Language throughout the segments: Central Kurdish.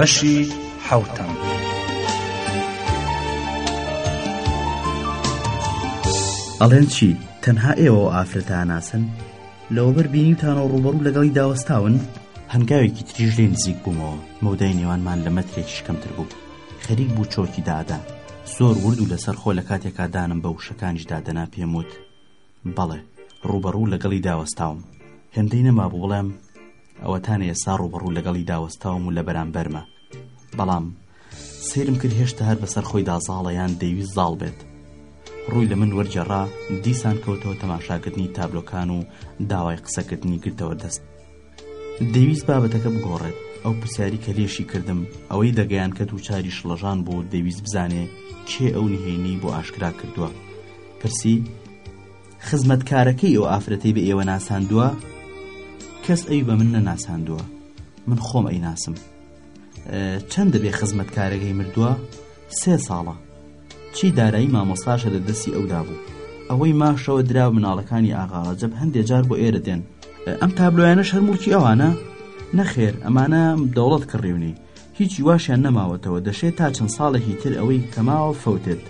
بەشی حەوتەم. ئەڵێن چی تەنها ئێوە و ئافرەتە ناسن لەوەبەر بینیوتانەوە ڕوبەڕوو لەگەڵی داوەستاون هەنگاوێکی تریژ لێ نزیک بوومەوە مەودای نێوانمان لە مەترێک شکەمتر بوو خەریک بوو چۆکی دادا زۆر ورد و لەسەر خۆ لە کاتێکا دانم بە وشەکانیش دادەنا پێم وت بەڵێ ڕوبەڕوو لەگەڵی داوەستاوم هێندەی نەمابوو بڵێم ئەوەتانە ئێستا ڕوبەڕوو لەگەڵیدا وەستاوم و لە بەرامبەرمە بەڵام سیرم کرد هێشتا هەر بەسەر خۆی دازاڵەیان دەیویست زاڵ بێت ڕووی لە من وەرجەڕا دیسان کەوتەوە تەماشاکردنی تابلۆکان و داوای قسەکردنی گرتەوە دەست دەویست بابەتەکە بگۆڕێت ئەو پرسیاری کە لێشی کردم ئەوەی دەگەیان کە دوو چاری شڵەژان بوو دەویست بزانێ کێ ئەو نهێنی بۆ ئاشکرا کردووە پرسی خزمەتکارەکەی ئەو ئافرەتەی بە ئێوە ناساندووە کەس ئەوی بە من نەناساندووە من خۆم ئەی ناسم چەند دەبێ خزمەتکارەکەی مردووە سێ ساڵە چی دارایی مامۆستاشە لە دەستی ئەودا بوو ئەوەی ماشەوە درا مناڵەکانی ئاغاڵەجەب هەندێک جار بۆ ئێرە دێن ئەم تابلۆیانە شەرموکی ئەوانە نەخێر ئەمانە دەوڵەت کڕیونی هیچی واشیان نەماوەتەوە دەشێت تا چەند ساڵێکی تر ئەوەی کەماوە فەوتێت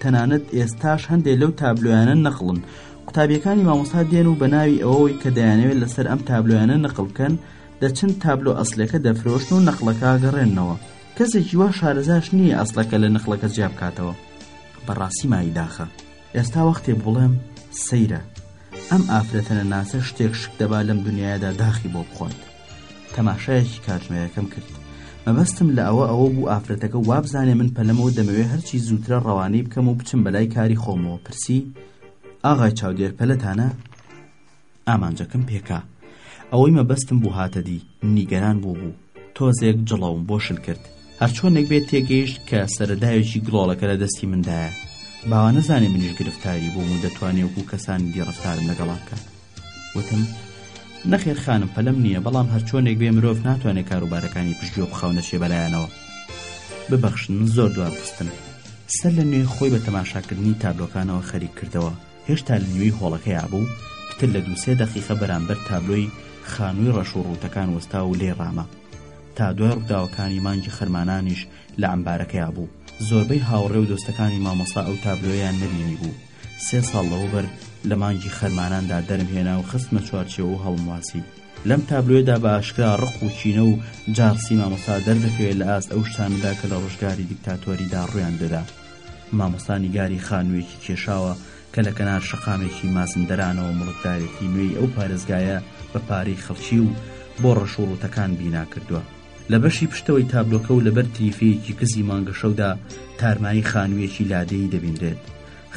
تەنانەت ئێستاش هەندێک لەو تابلۆیانە نەقڵن قوتابیەکانی مامۆستا دێن و بە ناوی ئەوەی کە دەیانەوێت لەسەر ئەم تابلۆیانە نەقل بکەن دەچن تابلۆ ئەسلەکە دەفرۆشن و نەقلەکە گەڕێنەوە کەسێکی وا شارەزاش نییە ئەسلەکە لە نەقلەکە جیا بکاتەوە بەڕاستی مای داخە ئێستا وەختێ بڵێم سەیرە ئەم ئافرەتەنە ناسە شتێک شک دەبا لەم دنیادا داخی بۆ بخۆن تەماشایەکی کاتژمێرەکەم کرد مەبەستم لە ئەوە ئەوە بوو ئافرەتەکە وابزانێ من پەلەمەوە دەمەوێ هەرچی زووترە ڕەوانەی بکەم و بچم بەلای کاری خۆمەوە پرسی ئاغای چاودێر پەلەتانە ئامانجەکەم پێکا ئەوەی مەبەستم بوو هاتە دی نیگەران بوو بوو تۆزێک جڵەوم بۆ شل کرد هەرچۆنێک بێت تێگەیشت کە سەرداوێکی گڵۆڵەکە لە دەستی مندایە باوانەزانێ منیش گرفتاری بووم و دەتوانێ وەکو کەسانی دیڕفتارم لەگەڵا بکات وتم، نەخێر خانم پەلەم نییە، بەڵام هەرچۆنێک بێ مرۆڤ ناتوانێ کاروبارەکانی پشتگوێ بخەونە شێبەلایانەوە. ببەخشن زۆر دوام خستن. سەر لە نوێ خۆی بە تەماشاکردنی تابلۆکانەوە خەریک کردەوە، هێشتا لە نیوەی هۆڵەکەیا بوو، پتر لە دوو سێ دەقیقە بەرامبەر تابلۆی خانووی ڕەش و ڕووتەکان وەستا و لێی ڕاما. تا دوای ڕووداوەکانی مانگی خەرمانانیش لە عەمبارەکەیا بوو، زۆربەی هاوڕێ و دۆستەکانی مامۆستا ئەو تابلۆیەیان نەبینیبوو. سێ ساڵ لەوەوبەر لە مانگی خەرماناندا دەرم هێنا و خستمە چوارچێوە و هەڵمواسی لەم تابلۆێدا بە ئاشکرا ڕق و چینە و جارسی مامۆستا دەردەکەوێت لە ئاست ئەو شتاندا کە لە ڕۆژگاری دیکتاتۆریدا ڕویان دەدا مامۆستانی گاری خانوویەکی کێشاوە کە لە کەنار شقامێکی مازندەرانەوە مڵکدارێتی نوێی ئەو پارێزگایە بە پارەی خەڵکی و بۆ ڕەشوڕوتەکان بیناکردووە لە بەشی پشتەوەی تابلۆکە و لەبەر تریفەیەکی کزی مانگەشەودا تارمایی خانوویەکی لادێی دەبینرێت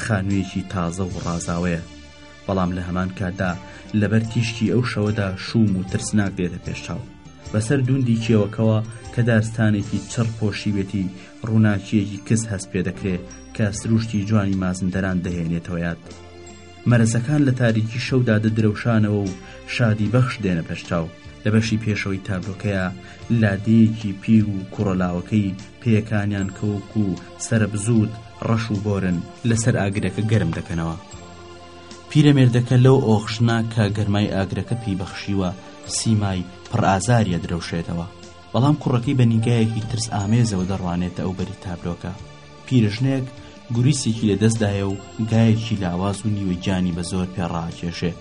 خانوویەکی تازە و ڕازاوەیە بەڵام لە هەمان کاتدا لەبەر تیشکی ئەو شەوەدا شووم و ترسناک دێتە پێشچاو بەسەر دوندی کێوەکەوە کە دارستانێکی چڕ پۆشیوێتی ڕووناکیەکی کز هەست پێ دەکرێت کە سروشتی جوانی مازندەران دەهێنێتەوەیات مەرەسەکان لە تاریکی شەودا دەدرەوشانەوە و شادی بەخش دێنە پەرچاو لە بەشی پێشەوەی تابلۆکەیە لادێیەکی پیر و کوڕە لاوەکەی پێیەکانیان کەوک و سرە بزووت ڕەش و بۆرن لەسەر ئاگرەکە گەرم دەکەنەوە پیرەمێردەکە لەو ئۆخژنا کە گەرمای ئاگرەکە پێی بەخشیوە سیمای پڕ ئازاریە درەوشێتەوە بەڵام کوڕەکەی بە نیگایەکی ترس ئامێزەوە دەڕوانێتە ئەو بەری تابلۆکە پیرژنێک گوریسێکی لە دەستدایە و گایەکی لاواز و نیوە گیانی بە زۆر پێ ڕاکێشێ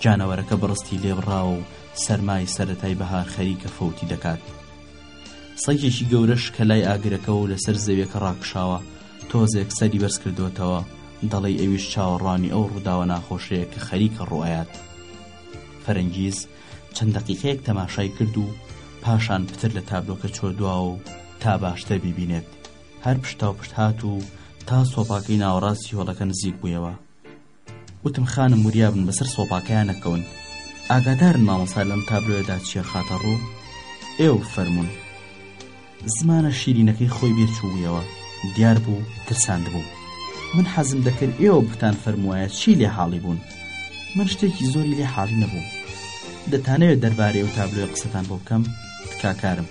گیانەوەرەکە بڕستی لێبڕاوە و سەرمای سەرەتای بەهار خەریکە فەوتی دەکات سەگێکی گەورەش کە لای ئاگرەکەەوە و لەسەر زەویەکە ڕاکشاوە تۆزێک سەری بەرز کردوتەوە دەڵی ئەویش چاوەڕوانی ئەو ڕووداوە ناخۆشەیە کە خەریکە ڕوایەت فەرەنگیز چەند دەقیقەیەک تەماشای کرد و پاشان پتر لە تابلۆکە چۆ دواوە و تا باشتر ببینێت هەر پشتاوپشت هات و تا سۆپاکەی ناوەڕاستی هۆڵەکە نزیک بوویەوە وتم خانم وریابن بەسەر سۆپاکەیان نەکەون ئاگادارن مامۆسا لەم تابلۆیەدا چیە خاتە ڕوو ئێو فەرمونون زمانە شیرینەکەی خۆی بێچوویەوە دیار بوو ترساند بوو من حەزم دەکرد ئێوە بتان فەرموایە چی لێ حاڵی بوون من شتێکی زۆری لێ حاڵی نەبوو دەتانەوێت دەربارەی و تابلۆی قسەتان بۆ بکەم تکاکارم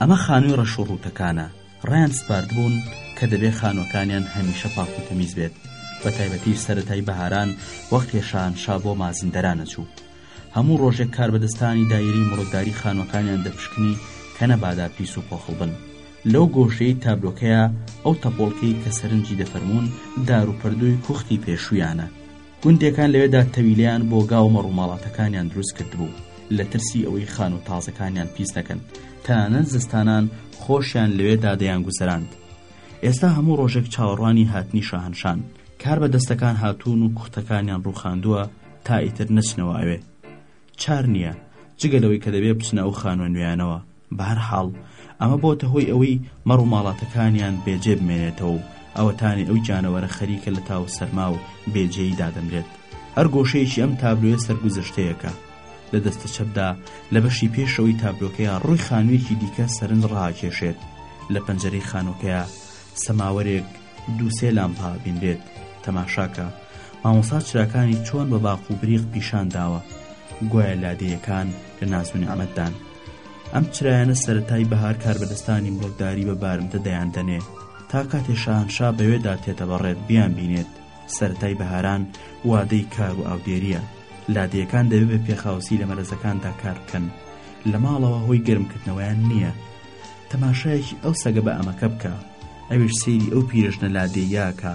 ئەمە خانووی ڕەش و ڕووتەکانە، ڕایان سپاردبوون کە دەبێ خانووەکانیان هەمیشە پاک و تەمیز بێت، بە تایبەتیش سەرەتای بەهاران وەختێ شاهەنشا بۆ مازندەران ئەچوو. هەموو ڕۆژێک کاربەدەستانی دایرەی مڕۆکداری خانووەکانیان دەپشکنی کە نەبادا پیس و پۆخڵ بن. لەو گۆشەی تابلۆکەیا ئەو تەپۆڵکەی کە سەرنجی دەفەرموون دار و پەردووی کوختی پێشوویانە. گوندێکان لەوێدا تەویلیان بۆ گاو و مەڕوماڵاتەکانیان دروست کردبوو لە ترسی ئەوەی خان و تازەکانیان پیس نەکەن تەنانەت زستانان خۆشیان لەوێدا دەیان گوزەراند ئێستا هەموو ڕۆژێک چاوەڕوانی هاتنی شاهنشان کار بە دەستەکان هاتوون و کوختەکانیان ڕوخاندووە تا ئیتر نەچنەوە ئەوێ چار نییە جگە لەوەی کە دەبێ بچنە ئەو خانوە نوێیانەوە بەهەرحاڵ، ئەمە بۆتە هۆی ئەوەی مەڕ و ماڵاتەکانیان بێ جێ بمێنێتەوە و ئەوەتانێ ئەو گیانەوەرە خەریکە لە تاو و سەرما و بێ جێیی دادەمرێت. هەر گۆشەیەکی ئەم تابلۆیە سەرگوزەشتەیەکە. لە دەستە چەپدا، لە بەشی پێشەوەی تابلۆکەیا ڕووی خانوویەکی دیکە سەرنج ڕاکێشێت. لە پەنجەرەی خانووەکەیا سەماوەرێک دوو سێ لامپا ئەبینرێت. تەماشاکە، مامۆستا چراکانی چۆن بە باق و بریق پیشان داوە. گوایە لادێیەکان لە ناز و نیعمەتدان. ئەم چرایانە سەرەتای بەهار کاربەدەستانی مڵکداری بە بارمتە دەیان دەنێ تا کاتێ شاهنشا بەوێدا تێتەبەڕێت بیان بینێت سەرەتای بەهاران وادەی کار و ئاودێریە لادێیەکان دەبێت بە پێخاوسی لە مەرەزەکاندا کار بکەن لە ماڵەوە هۆی گەرمکردنەوەیان نییە تەماشایەکی ئەو سەگە بە ئەمەکە بکە ئەویش سەیری ئەو پیرژنە لادێیاکە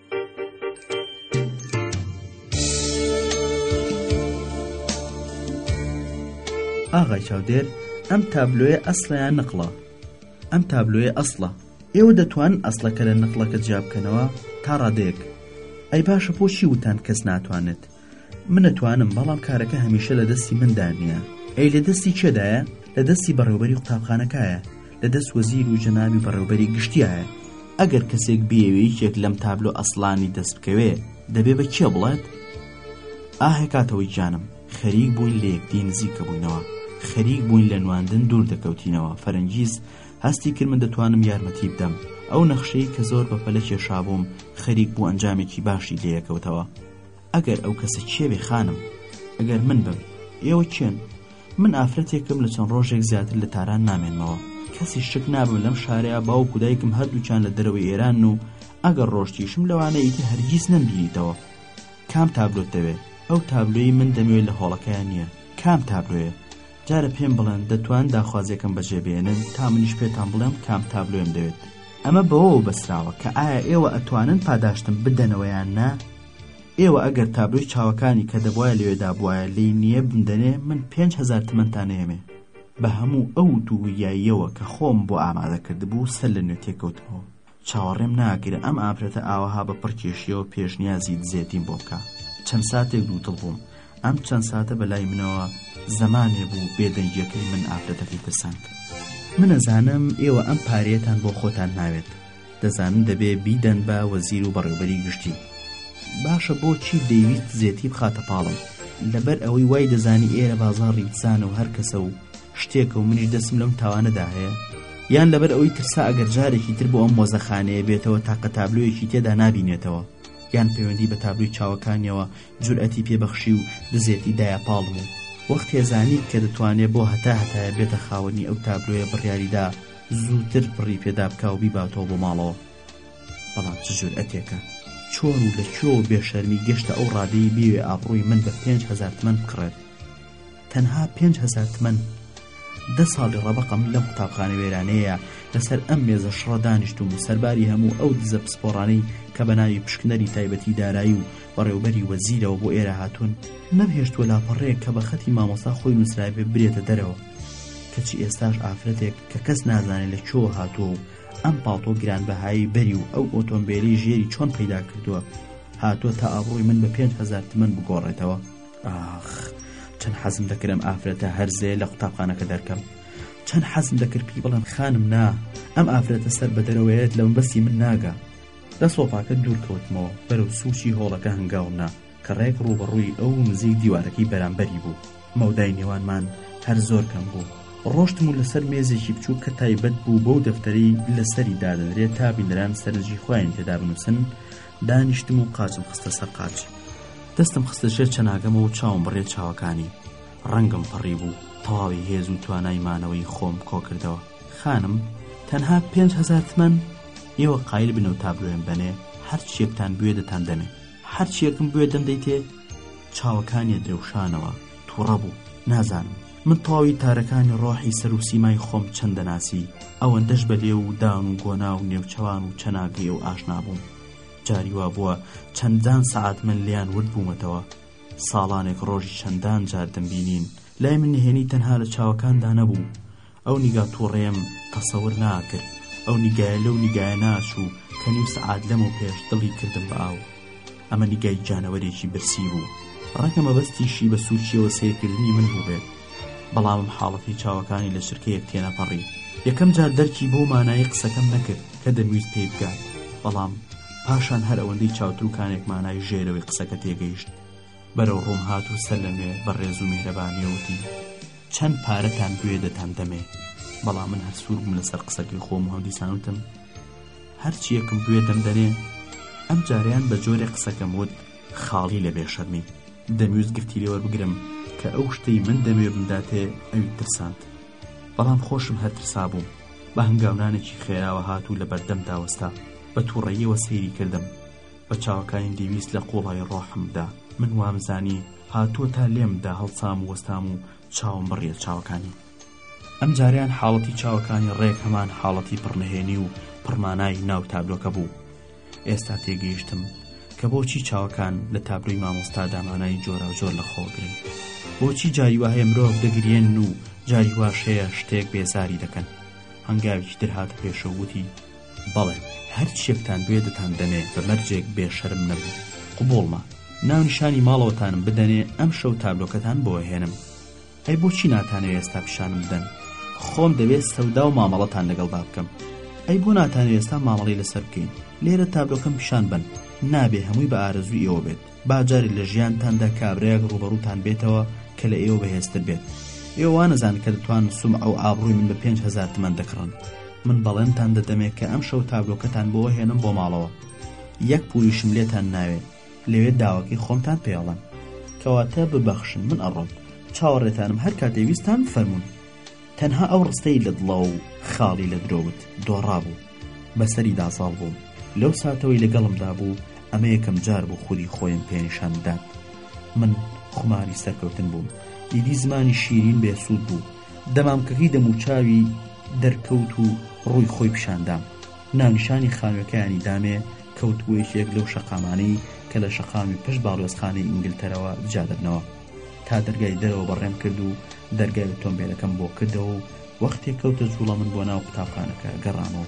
ئاغای چاودێر ئەم تابلۆیە ئەسڵیان نقڵە ئەم تابلۆیە ئەسڵە ئێوە دەتوان ئەسڵەکە لە نقڵەکە جیابکەنەوە تا ڕادەیەک ئەی باشە بۆچی وتان کەس ناتوانێت من ئەتوانم بەڵام کارەکە هەمیشە لە دەستی مندا نییە ئەی لە دەستی چێدایە لە دەستی بەڕێوبەری قوتابخانەکایە لە دەست وەزیر و جەنابی بەڕێوبەری گشتیایە ئەگەر کەسێک بێوێ یەکێک لەم تابلۆ ئەسلانی دەست بکەوێ دەبێ بە کێ بڵێت ئاهێ کاتەوەی گیانم خەریک بووین لە یەکدی نزیکە بووینەوە خەریک بووین لە نواندن دوور دەکەوتینەوە فەرەنگیز هەستی کرد من دەتوانم یارمەتی بدەم ئەو نەخشەی کە زۆر بە پەلە کێشابووم خەریک بوو ئەنجامێکی باشی لێەکەوتەوە ئەگەر ئەو کەسە کێ بێ خانم؟ ئەگەر من بم، ئێوە کێن؟ من ئافرەتێکم لە چەند ڕۆژێک زیاتر لە تاران نامێنمەوە. کەسیش شک نابم لەم شارەیا باوک و دایکم هەردووکیان لە دەرەوەی ئێرانن و ئەگەر ڕۆشتیشم لەوانەیە ئیتر هەرگیز نەمبینیتەوە. کام تابلۆت دەوێ؟ ئەو تابلۆیەی من دەمەوێ لە هۆڵەکەیا نییە. کام تابلۆیە؟ جارە پێم بڵێن دەتوان داخوازیەکەم بەجێ بێنن تا منیش پێتان بڵێم کام تابلۆێن دەوێت ئەمە بەوەوە بەسراوە کە ئایا ئێوە ئەتوانن پاداشتم بدەنەوەیان نا ئێوە ئەگەر تابلۆی چاوەکانی کە دەبواە لەوێدا بواە لی نییە بندەنێ من 5هزار تمنتانەیەمێ بە هەموو ئەو دوویاییەوە کە خۆم بۆ ئامادە کردبوو سەر لە نوێ تێکەوتەوە چاوەڕێم ناکرد ئەم ئافرەتە ئاوەها بە پڕ کێشیەوە پێشنیازی دزێتیم بۆ بکا چەند ساتێک دووتڵ بووم ئەم چەند ساتە بە لای منەوە زەمانێ بوو بێدەنگیەکەی من ئافرەتەکەی پرساند منەزانم ئێوە ئەم پارەیەتان بۆ خۆتان ناوێت دەزانن دەبێ بیدەن بە وەزیر و بەڕێوبەری گشتی باشە بۆچی دەیویست زێتی بخاتە پاڵم لەبەر ئەوەی وای دەزانی ئێرە بازاڕی دزانە و هەر کەسە و شتێکە و منیش دەستم لەم تاوانەدا هەیە، یان لەبەر ئەوەی ترسا ئەگەر جارێکی تر بۆ ئەم مۆزەخانەیە بێتەوە تاقە تابلۆیەکی تێدا نابینێتەوە، یان پەیوەندی بە تابلۆی چاوەکانیەوە جورئەتی پێ بەخشی و دزێتی دایە پاڵم و وەختێ زانی کە دەتوانێ بۆ هەتا هەتایە بێتە خاوەنی ئەو تابلۆیە بڕیاری دا زووتر پڕی پێدا بکا و بیباتەوە بۆ ماڵەوە. بەڵام چ جورئەتێکە؟ چۆن و لە کوێوە بێ شەرمی گەشتە ئەو ڕادەی بیەوێ ئابڕووی من بە پێنج هەزار تمەن بکڕێت؟ تەنها پێنج هەزار تمەن. دە ساڵی ڕەبەقم لەم قوتابخانە وێرانەیە لەسەر ئەم مێزە شڕە دانیشتوم و سەرباری هەموو ئەو دزە پسپۆڕانەی کە بە ناوی پشکنەری تایبەتی دارایی و بەڕێوبەری وەزیرەوە بۆ ئێرە هاتوون نەمهێشتووە لاپەڕەیەک کە بە خەتی مامۆستا خۆی نووسرابێ برێتە دەرەوە کەچی ئێستاش ئافرەتێک کە کەس نازانێت لە کوێوە هاتووە و ئەم پاڵتۆ گرانبەهایی بەری و ئەو ئۆتۆمبیلی ژێری چۆن پەیدا کردووە هاتووە تا ئابڕووی من بە پێنج هەزار تمەن بگۆڕێتەوە ئاخ چەند حەزم دەکرد ئەم ئافرەتە هەرزێ لە قوتابخانەکە دەرکەم چەند حەزم دەکرد پێی بڵم خانم نا ئەم ئافرەتە سەر بە دەرەوەیەت لەم بەسی من ناگا لە سۆپاکە دوورکەوتمەوە بەرەو سوچی هۆڵەکە هەنگاوم نا کە ڕێک ڕووبەڕووی ئەو نزیک دیوارەکەی بەرامبەری بوو مەودای نێوانمان هەر زۆر کەم بوو ڕۆشتم و لەسەر مێزێکی بچوو کە تایبەت بوو بەو دەفتەری لەسەری دادەنرێت تا بینەران سەرنجی خۆیان تێدا بنووسن دانیشتم و قاچم خستە سەر قاچ دەستم خستە ژێر چەناگەمە و چاوم بڕێ چاوەکانی ڕەنگم پەڕی بوو تەواوی هێز و توانای مانەوەی خۆم کۆکردەوە خانم تەنها پێنج هزار تمەن ئێوە قایل بنەو تا بلوێن بەنێ هەر چێکتان بوێ دەتان دەمێ هەر چێکم بوێ دەم دەیتێ چاوەکانیە درەوشانەوە تووڕە بوو نازانم من تەواوی تارەکانی ڕۆحی سەر و سیمای خۆم چەندە ناسی ئەوەندەش بە لێو و دان و گۆنا و نێوچەوان و چەناگەی ئەو ئاشنا بووم جاری وا بووە چەندان سەعات من لێیان ورد بوومەتەوە ساڵانێک ڕۆژی چەندان جار دەمبینین لای من نهێنی تەنها لە چاوەکاندا نەبوو ئەو نیگا تووڕێم تەسەور ناکرد ئەو نیگایە لەو نیگایە ناچوو کە نیو سەعات لەم و پێش دڵی کردم بە ئاو ئەمە نیگای جانەوەرێکی برسی بوو ڕەنگە مەبەستیشی بە سوچیەوە سیرکردنی من بووبێت بەڵامم حاڵەتی چاوەکانی لە چرکەیەک تێنەپەڕی یەکەم جار دەرکی بوو مانایی قسەکەم نەکرد کە دەمویست پێی بگات بەڵام پاشان هەر ئەوەندەی چاوتروکانێک مانای ژێرەوەی قسەکە تێگەیشت بەرەو ڕووم هات و سەر لە نوێ بە ڕێز و میهرەبانی وتی چەند پارەتان بوێ دەتان دەمێ بەڵام من هەر سوور بووم لەسەر قسەکەی خۆم و هەمدیسان وتم هەرچیەکم بوێ دەمدەنێ ئەم جاریان بە جۆرێ قسەکەم وت خاڵی لە بێ شەرمی دەمویست گرتی لێوە بگرم کە ئەو شتەی من دەمێ بمداتێ ئەوی ترساند بەڵام خۆشم هەر ترسا بووم بە هەنگاونانێکی خێراوە هات و لە بەردەم داوەستا بە تووڕەیەوە سەیری کردم بە چاوەکانی دەویست لە قوڵای ڕۆحمدا من وامزانی هاتووە تا لێمدا هەڵسام و وەستام و چاوم بڕیە چاوەکانی ئەم جاریان حاڵەتی چاوەکانی ڕێک هەمان حاڵەتی پڕنهێنی و پڕمانای ناو تابلۆکە بوو ئێستا تێگەیشتم کە بۆچی چاوەکان لە تابلۆی مامۆستا دامانای جۆراوجۆر لە خۆگرن بۆچی جاری وهەیە مرۆڤ دەگرێن و جاری واش هەیە شتێک بێزاری دەکەن هەنگاوێکی درهاتە پێشەوتی بەڵێ هەر چێکتان بێ دەتان دەنێ بە مەرجێک بێ شەرم نەبوو قوبوڵمە ناونیشانی ماڵەوەتانم بدەنێ ئەم شەو تابلۆکەتان بۆ هێنم ئەی بۆچی ناتانەوێ ئێستا پیشانم بدەن خۆم دەوێت سەودا و مامەڵەتان لەگەڵدا بکەم ئەی بۆ ناتانەوێ ئێستا مامەڵی لەسەر بکەین لێرە تابلۆکەم پیشان بەن نابێ هەمووی بە ئارەزووی ئێوە بێت با جارێ لە ژیانتاندا کابرایەک ڕووبەڕووتان بێتەوە کە لە ئێوە بەهێزتر بێت ئێوە وا نەزان کە دەتوان سوم ئەو ئابڕووی من بە پێنج هەزار تمەن دەکڕن من بەڵێنتان دەدەمێ کە ئەم شەو تابلۆکەتان بۆ هێنم بۆ ماڵەوە یەک پوریشم لێتان ناوێ لەوێ داواکەی خۆمتان پێڵم کەواتە ببەخشن من ئەڕۆم چاوەڕێتانم هەر کاتێ ویستان بفەرمونون تەنها ئەو ڕستەی لە دڵەوە و خاڵی لە درۆوت دۆڕابوو بەسەری داساڵ بووم لەو ساتەوەی لەگەڵمدا بوو ئەمە یەکەم جار بوو خودی خۆیم پێنیشان بدات من خماری سەرکەوتن بووم ئیدی زمانی شیرین بێسوود بوو دەمامکەکەی دەموچاوی دەرکەوت و ڕووی خۆی پیشاندام ناونیشانی خانووەکەیانی دامێ کەوتبووە یەکێک لەو شەقامانەی کە لە شەقامی پشت باڵوێزخانەی ئینگلتەرەوە جیا دەبنەوە تا دەرگای دەرەوە بەڕێم کرد و دەرگای ئۆتۆمبێلەکەم بۆ کردەوە و وەختێ کەوتە جووڵە من بۆ ناو قوتابخانەکە گەڕامەوە.